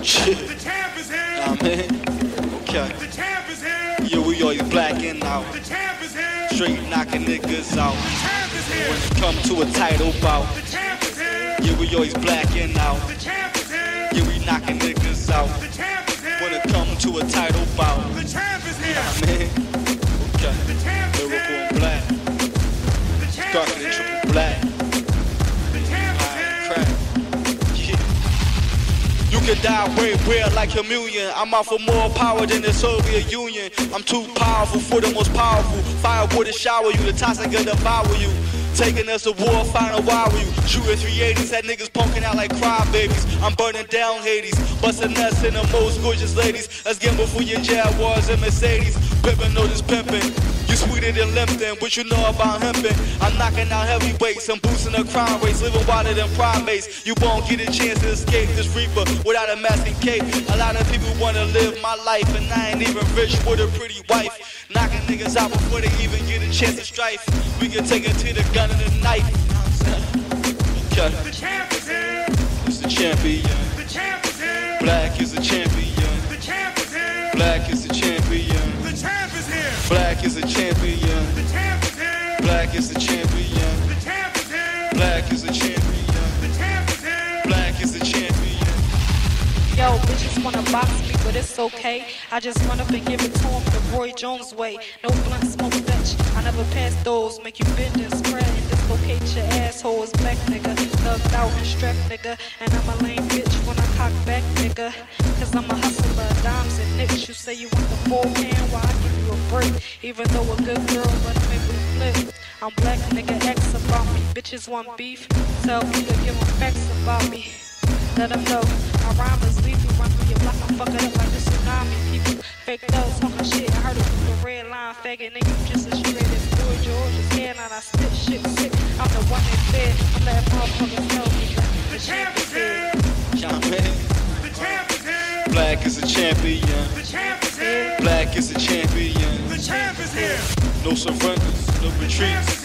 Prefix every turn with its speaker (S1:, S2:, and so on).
S1: The champ is here.
S2: Nah, man. Okay.
S1: The champ is here.
S2: Yeah, we always blacking out.
S1: The champ is here.
S2: Straight knocking niggas out.
S1: The champ is here.
S2: When it come to a title bout.
S1: The champ is here.
S2: Yeah, we always blacking out.
S1: The champ is here.
S2: Yeah, we knocking niggas You can die way weird like communion. I'm out for more power than the Soviet Union. I'm too powerful for the most powerful. Fire would shower you, the toxic gonna devour you. Taking us to war, final a why you. Shooting 380s, had niggas punking out like crybabies. I'm burning down Hades, busting nuts in the most gorgeous ladies. Let's gamble for your Jaguars and Mercedes. Pimpin' know this pimpin'. You sweeter than Limpton, what you know about hempin'? I'm knocking out heavyweights, I'm boosting the crime rates, living wilder than primates. You won't get a chance to escape this reaper without a mask and cape. A lot of people wanna live my life, and I ain't even rich with a pretty wife. Knocking niggas out before they even get a chance to strife. We can take it to the gun and the knife. Okay,
S1: The champ is here.
S2: it's the champion.
S1: The champ is here.
S2: Black is the champion.
S1: The champ is here.
S2: Black is the champion.
S1: The champ is here.
S2: Black is the champion.
S1: The champ is here.
S2: Black is the champion.
S1: The champ is here.
S2: Black is the champion.
S1: The champ is here.
S2: Black is the champion.
S3: Yo, bitches wanna box me, but it's okay. I just run up and give it to 'em the Roy Jones way. No blunt smoke Dutch. I never pass those. Make you bend and spread and dislocate your assholes. Black nigga, thugged out and strapped nigga. And I'm a lame bitch when I cock back nigga. Cause I'm a hustler, dimes and nicks. You say you want the full hand, why I give you a break? Even though a good girl, but make me flip. I'm black nigga, X about me. Bitches want beef. Tell me to give 'em facts about me. Let them know my rhyme is lethal. Run through your block and fuck it up like the tsunami. People fake thugs talking shit. I heard it from the red line faggot. Nigga, you just as straight as George. His hair I spit shit sick. I'm the one that said I'm that motherfucker
S1: champ is here. The champ is here.
S2: Black is a champion.
S1: The champ is here.
S2: Black is a champion.
S1: The champ is here.
S2: No surrenders, no retreats.